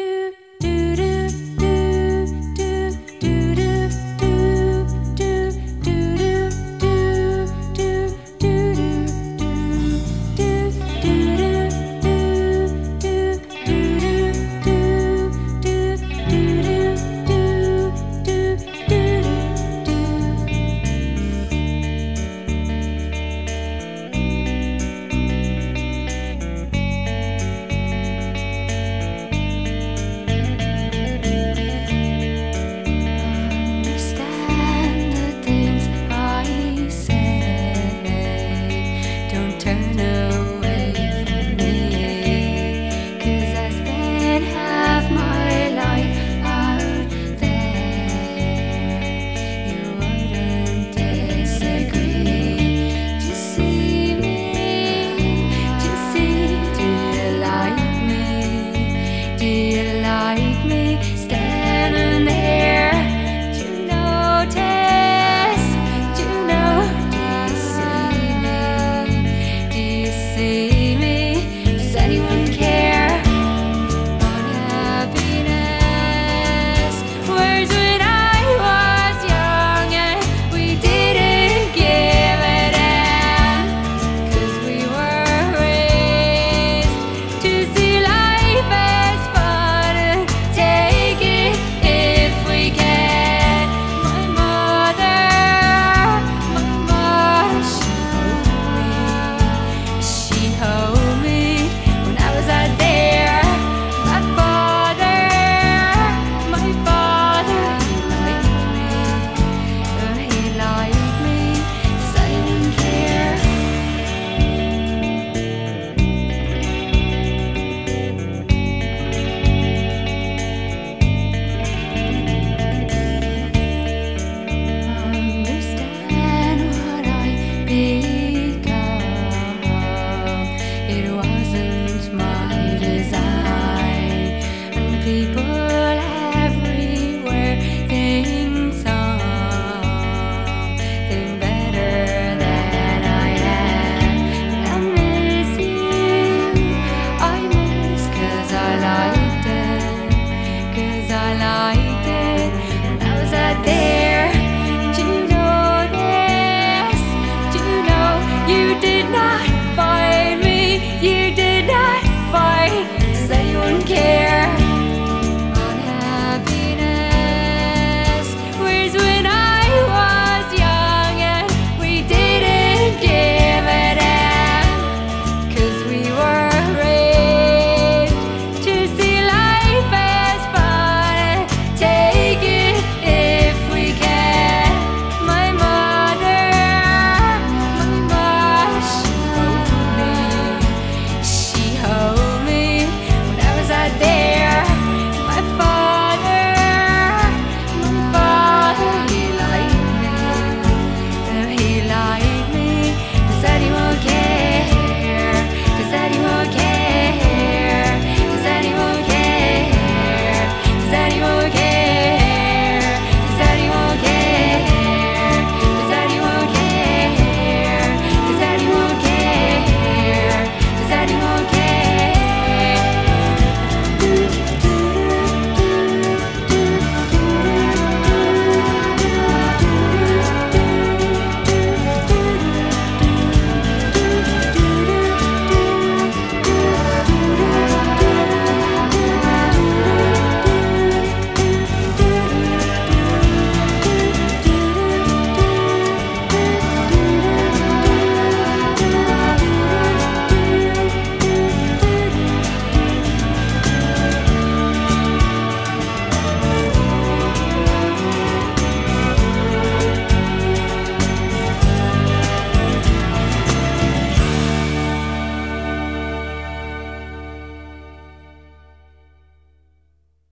do